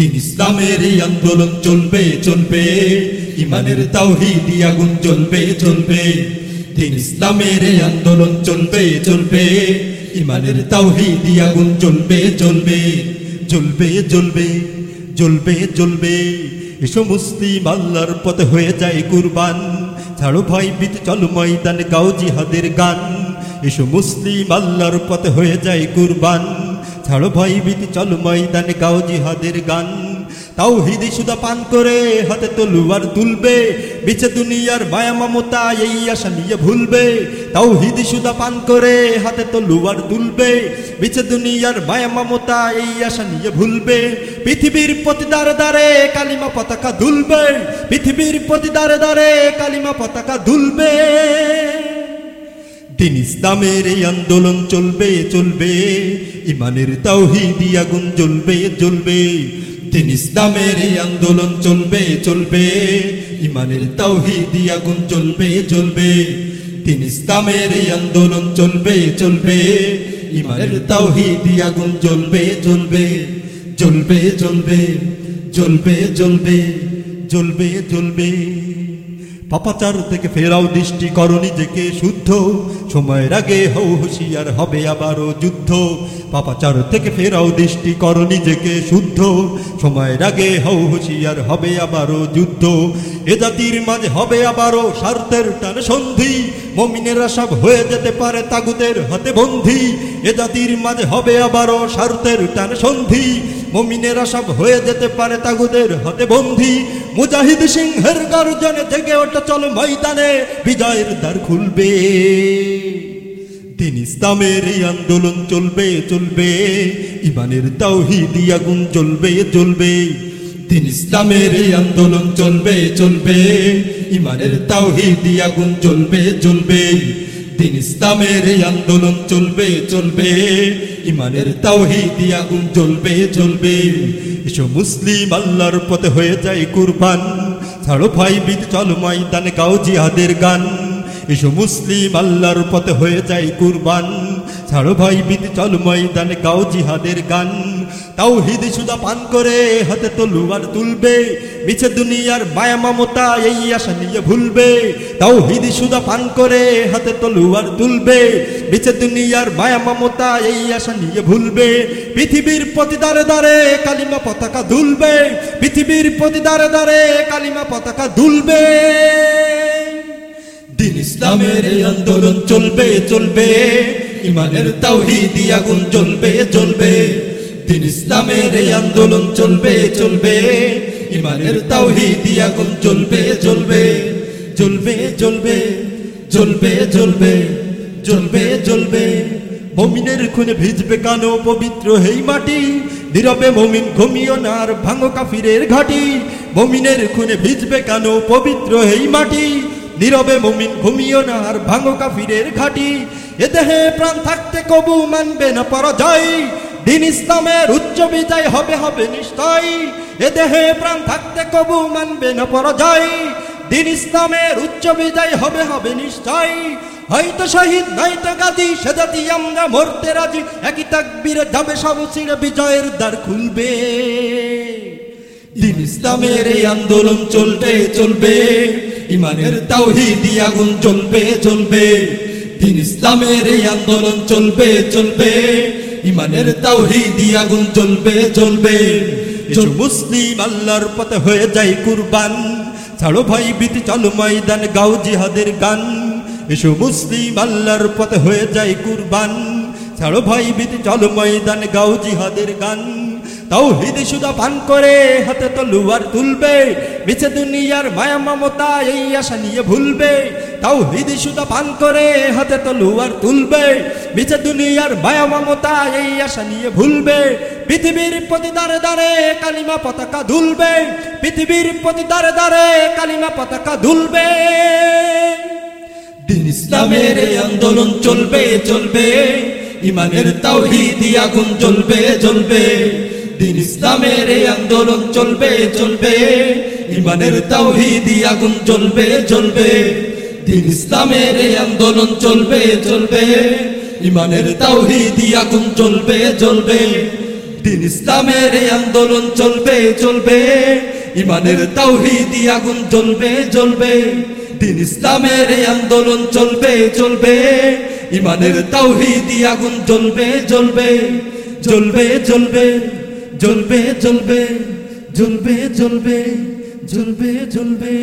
দিন ইসলামের এই আন্দোলন চলবে চলবে। ইমানের তাওহীদি আগুন চলবে চলবে দিন ইসলামের এই আন্দোলন চলবে চলবে। ইমানের তাওহীদি আগুন চলবে চলবে চলবে জ্বলবে জ্বলবে জ্বলবে। এসো মুসলিম আল্লাহর পথে হয়ে যায় কুরবান। ছাড়ো ভয় বিত চল ময়দান, গাও জিহাদের গান। এসো মুসলিম আল্লাহর পথে হয়ে যায় কুরবান। ছাড়ো ভয় বিত চল ময়দান, গাও জিহাদের গান। তাও হিদি সুদা পান করে হাতে তলুয়ার তুলবে, বিচে দুনিয়ার মায়া, মমতা, এই আশা নিয়ে ভুলবে। তাও হিদি সুদা পান করে হাতে তলুয়ার তুলবে, বিচে দুনিয়ার মায়া, মমতা, এই আশা নিয়ে ভুলবে। পৃথিবীর প্রতি দারে দারে কালিমা পতাকা দুলবে, পৃথিবীর প্রতি দারে দারে কালিমা পতাকা দুলবে। দিন ইসলামের এই আন্দোলন চলবে চলবে। ইমানের তাওহিদি আগুন জ্বলবে জ্বলবে। দিন ইসলামের এই আন্দোলন চলবে চলবে। ইমানের তাওহিদি আগুন জ্বলবে জ্বলবে। দিন ইসলামের এই আন্দোলন চলবে চলবে। ইমানের তাওহিদি আগুন জ্বলবে জ্বলবে। জ্বলবে জ্বলবে। জ্বলবে জ্বলবে। জ্বলবে জ্বলবে। পাপাচার থেকে ফেরাও দৃষ্টি করো নিজেকে শুদ্ধ। সময়ের আগে হও হুঁশিয়ার, হবে আবারও যুদ্ধ। পাপাচার থেকে ফেরাও দৃষ্টি করো নিজেকে শুদ্ধ। সময়ের আগে হও হুঁশিয়ার, হবে আবারও যুদ্ধ। এ জাতির মাঝে হবে আবারও স্বার্থের টান সন্ধি। মমিনেরা সব হয়ে যেতে পারে তাগুদের হাতে বন্ধি এ জাতির মাঝে হবে আবারও স্বার্থের টান সন্ধি। মমিনেরা সব হয়ে যেতে পারে তাগুদের হাতে বন্ধি। মুজাহিদ সিংহের গর্জনে থেকে ওটা চলো ময়দানে, বিজয়ের দ্বার খুলবে। দিন ইসলামের এই আন্দোলন চলবে চলবে। ইমানের তাওহিদি আগুন জ্বলবে জ্বলবে। দিন ইসলামের এই আন্দোলন চলবে চলবে। ইমানের তাওহিদি আগুন চলবে জ্বলবে। দিন ইসলামের আন্দোলন চলবে চলবে। ইমানের তাওহিদি আগুন জ্বলবে জ্বলবে। এসো মুসলিম আল্লাহর পথে হয়ে যায় কুরবান। ছাড়ো ভাই বিদ চল ময়দানে, গাও জিহাদের গান। এসো মুসলিম আল্লাহর পথে হয়ে যায় কুরবান। ছাড়ো ভাই বিদ চল ময়দানে, গাও জিহাদের গান। তাও হিদি সুদা পান করে, হাতে তলুয়ার তুলবে, মিছে দুনিয়ার মায়া মমতা এই আশা নিয়ে ভুলবে। তাও হিদি সুদা পান করে, হাতে তলুয়ার তুলবে, মিছে দুনিয়ার মায়া মমতা এই আশা নিয়ে ভুলবে। পৃথিবীর প্রতি দারে কালিমা পতাকা দুলবে, পৃথিবীর প্রতি দারে কালিমা পতাকা দুলবে। দিন ইসলামের আন্দোলন চলবে চলবে। ইমানের তাও তাওহীদি আগুন জ্বলবে জ্বলবে। দিন ইসলামের এই আন্দোলন চলবে চলবে। ইমানের তাওহীদি আগুন চলবে জ্বলবে চলবে চলবে চলবে জ্বলবে চলবে জ্বলবে মমিনের খুনে ভিজবে কানো পবিত্র হেই মাটি। নীরবে মমিন ঘুমিও না আর ভাঙো কাফিরের ঘাটি। মমিনের খুনে ভিজবে কানো পবিত্র হেই মাটি। নীরবে মমিন ঘুমিও না আর ভাঙো কাফিরের ঘাটি। এ দেহে প্রাণ থাকতে কবু মানবে না পরাজয়। দিন ইসলামের উচ্চ বিজয় হবে হবে নিশ্চয়। এ দেহে প্রাণ থাকতে কবু মানবে না পরাজয়। দিন ইসলামের উচ্চ বিজয় হবে হবে নিশ্চয়। হয়তো শহীদ, নয়তো গাদি সে জাতি আমরা মরতে রাজি। একই তাকবীরে যাবে সব ছিঁড়ে বিজয়ের দ্বার খুলবে। দিন ইসলামের এই আন্দোলন চলবে চলবে। ইমানের তাওহীদি আগুন চলবে চলবে দিন ইসলামের এই আন্দোলন চলবে চলবে। ইমানের তাওহীদি আগুন চলবে চলবে এসো মুসলিম আল্লাহর পথে হয়ে যায় কুরবান। ছাড়ো ভাই বিতি চলো ময়দান গাও জিহাদের গান। এসো মুসলিম আল্লাহর পথে হয়ে যায় কুরবান। ছাড়ো ভাই বিতি চলো ময়দান গাও জিহাদের গান। তাও হৃদয় সুদা পান করে, হাতে তলুয়ার তুলবে। মিছে দুনিয়ার মায়া মমতা, এই আশা নিয়ে ভুলবে। তাও হৃদয় সুদা পান করে, হাতে তলুয়ার তুলবে। মিছে দুনিয়ার মায়া মমতা, এই আশা নিয়ে ভুলবে। পৃথিবীর প্রতি দারে দারে কালিমা পতাকা দুলবে। পৃথিবীর প্রতি দারে দারে কালিমা পতাকা দুলবে। দিন ইসলামের আন্দোলন চলবে চলবে। ইমানের তাওহীদি আগুন জ্বলবে জ্বলবে। দিন ইসলামের এই আন্দোলন চলবে চলবে। ইমানের তাওহিদি আগুন জ্বলবে জ্বলবে। দিন ইসলামের এই আন্দোলন চলবে চলবে। ইমানের তাওহীদি আগুন জ্বলবে জ্বলবে। দিন ইসলামের এই আন্দোলন চলবে চলবে। ইমানের তাওহীদি আগুন জ্বলবে জ্বলবে। দিন ইসলামের এই আন্দোলন চলবে চলবে। ইমানের তাওহীদি আগুন জ্বলবে জ্বলবে। জ্বলবে জ্বলবে। জ্বলবে জ্বলবে জ্বলবে জ্বলবে জ্বলবে জ্বলবে।